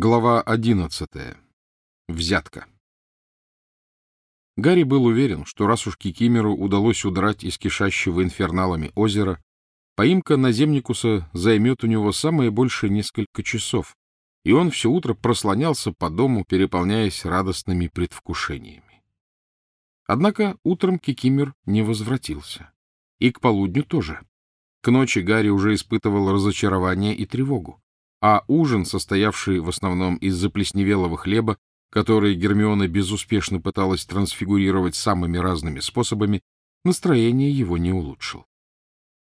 Глава одиннадцатая. Взятка. Гарри был уверен, что раз уж Кикимеру удалось удрать из кишащего инферналами озера, поимка наземникуса займет у него самое большее несколько часов, и он все утро прослонялся по дому, переполняясь радостными предвкушениями. Однако утром Кикимер не возвратился. И к полудню тоже. К ночи Гарри уже испытывал разочарование и тревогу а ужин, состоявший в основном из заплесневелого хлеба, который Гермиона безуспешно пыталась трансфигурировать самыми разными способами, настроение его не улучшил.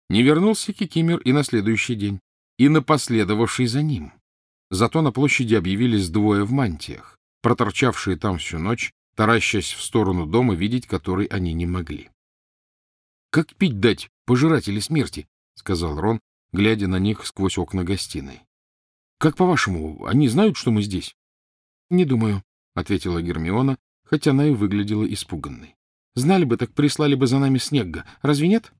Не вернулся Кикимер и на следующий день, и на последовавший за ним. Зато на площади объявились двое в мантиях, проторчавшие там всю ночь, таращась в сторону дома, видеть который они не могли. — Как пить дать, пожиратели смерти? — сказал Рон, глядя на них сквозь окна гостиной. Как по-вашему, они знают, что мы здесь? — Не думаю, — ответила Гермиона, хотя она и выглядела испуганной. — Знали бы, так прислали бы за нами Снегга. Разве нет?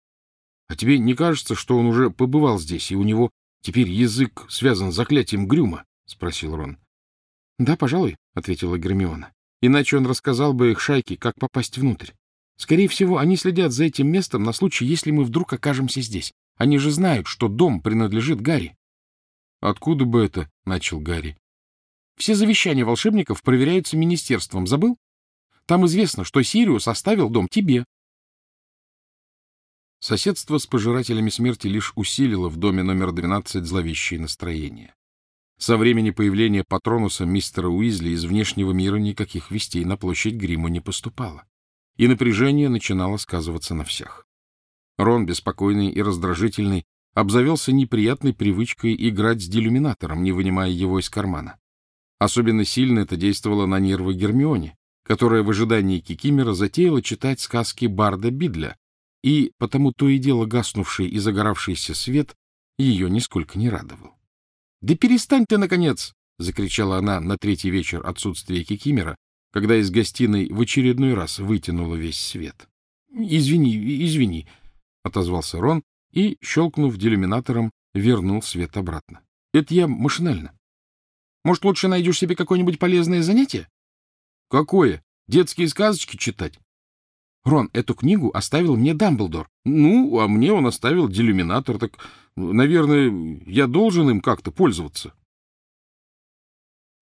— А тебе не кажется, что он уже побывал здесь, и у него теперь язык связан с заклятием Грюма? — спросил Рон. — Да, пожалуй, — ответила Гермиона. — Иначе он рассказал бы их шайке, как попасть внутрь. Скорее всего, они следят за этим местом на случай, если мы вдруг окажемся здесь. Они же знают, что дом принадлежит Гарри. Откуда бы это? — начал Гарри. — Все завещания волшебников проверяются министерством. Забыл? Там известно, что Сириус оставил дом тебе. Соседство с пожирателями смерти лишь усилило в доме номер 12 зловещее настроение. Со времени появления Патронуса мистера Уизли из внешнего мира никаких вестей на площадь Грима не поступало, и напряжение начинало сказываться на всех. Рон, беспокойный и раздражительный, обзавелся неприятной привычкой играть с делюминатором, не вынимая его из кармана. Особенно сильно это действовало на нервы Гермионе, которая в ожидании Кикимера затеяла читать сказки Барда Бидля, и потому то и дело гаснувший и загоравшийся свет ее нисколько не радовал. — Да перестань ты, наконец! — закричала она на третий вечер отсутствия Кикимера, когда из гостиной в очередной раз вытянула весь свет. — Извини, извини, — отозвался Рон, и, щелкнув делюминатором, вернул свет обратно. — Это я машинально. — Может, лучше найдешь себе какое-нибудь полезное занятие? — Какое? Детские сказочки читать? — Рон, эту книгу оставил мне Дамблдор. — Ну, а мне он оставил делюминатор, так, наверное, я должен им как-то пользоваться.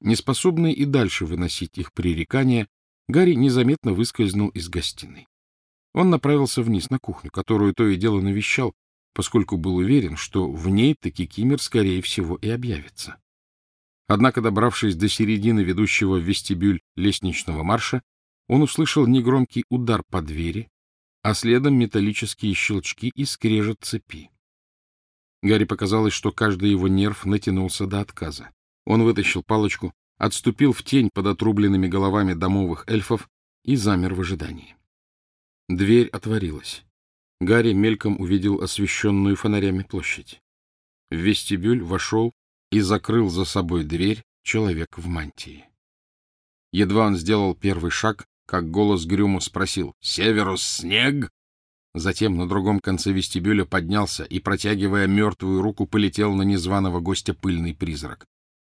Неспособный и дальше выносить их пререкания, Гарри незаметно выскользнул из гостиной. Он направился вниз на кухню, которую то и дело навещал, поскольку был уверен, что в ней таки Кимер, скорее всего, и объявится. Однако, добравшись до середины ведущего в вестибюль лестничного марша, он услышал негромкий удар по двери, а следом металлические щелчки и скрежет цепи. Гарри показалось, что каждый его нерв натянулся до отказа. Он вытащил палочку, отступил в тень под отрубленными головами домовых эльфов и замер в ожидании. Дверь отворилась. Гарри мельком увидел освещенную фонарями площадь. В вестибюль вошел и закрыл за собой дверь человек в мантии. Едва он сделал первый шаг, как голос Грюму спросил «Северус снег?». Затем на другом конце вестибюля поднялся и, протягивая мертвую руку, полетел на незваного гостя пыльный призрак.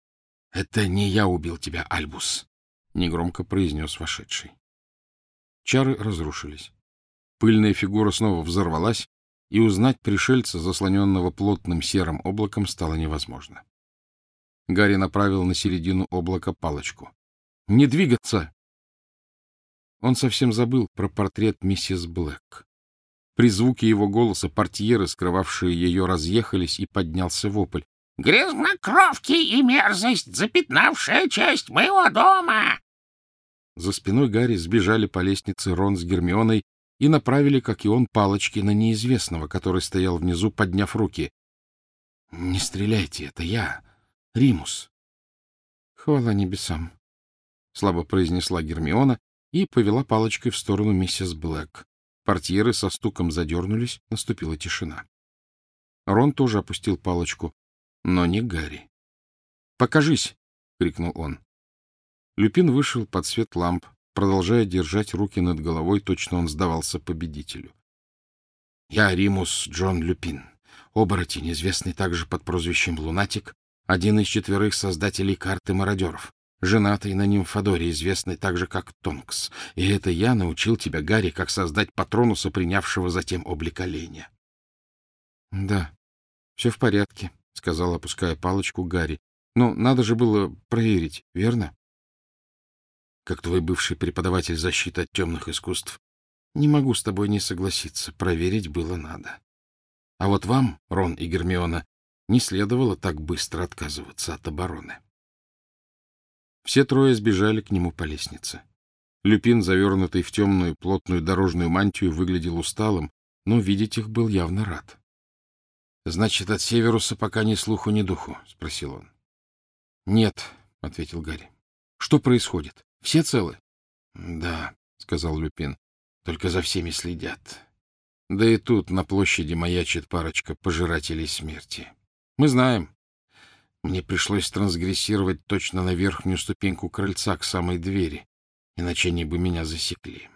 — Это не я убил тебя, Альбус, — негромко произнес вошедший. Чары разрушились. Пыльная фигура снова взорвалась, и узнать пришельца, заслоненного плотным серым облаком, стало невозможно. Гарри направил на середину облака палочку. — Не двигаться! Он совсем забыл про портрет миссис Блэк. При звуке его голоса портьеры, скрывавшие ее, разъехались, и поднялся вопль. — Грязнокровки и мерзость, запятнавшая часть моего дома! За спиной Гарри сбежали по лестнице Рон с Гермионой и направили, как и он, палочки на неизвестного, который стоял внизу, подняв руки. — Не стреляйте, это я, Римус. — Хвала небесам, — слабо произнесла Гермиона и повела палочкой в сторону миссис Блэк. Портьеры со стуком задернулись, наступила тишина. Рон тоже опустил палочку, но не Гарри. — Покажись! — крикнул он. Люпин вышел под свет ламп, продолжая держать руки над головой, точно он сдавался победителю. — Я Римус Джон Люпин, оборотень, известный также под прозвищем Лунатик, один из четверых создателей карты мародеров, женатый на Нимфодоре, известный также как Тонкс. И это я научил тебя, Гарри, как создать патронуса, принявшего затем облик оленя. — Да, все в порядке, — сказал, опуская палочку Гарри. — Но надо же было проверить, верно? — Как твой бывший преподаватель защиты от темных искусств. Не могу с тобой не согласиться, проверить было надо. А вот вам, Рон и Гермиона, не следовало так быстро отказываться от обороны. Все трое сбежали к нему по лестнице. Люпин, завернутый в темную плотную дорожную мантию, выглядел усталым, но видеть их был явно рад. — Значит, от Северуса пока ни слуху, ни духу? — спросил он. — Нет, — ответил Гарри. — Что происходит? Все целы? — Да, — сказал Люпин. — Только за всеми следят. Да и тут на площади маячит парочка пожирателей смерти. Мы знаем. Мне пришлось трансгрессировать точно на верхнюю ступеньку крыльца к самой двери, иначе они бы меня засекли.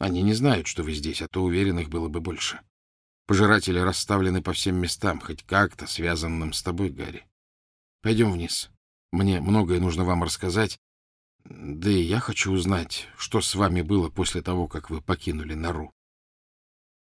Они не знают, что вы здесь, а то уверенных было бы больше. Пожиратели расставлены по всем местам, хоть как-то связанным с тобой, Гарри. Пойдем вниз. Мне многое нужно вам рассказать. Да и я хочу узнать, что с вами было после того, как вы покинули нору.